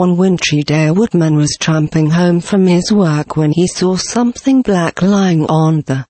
One wintry day a woodman was tramping home from his work when he saw something black lying on the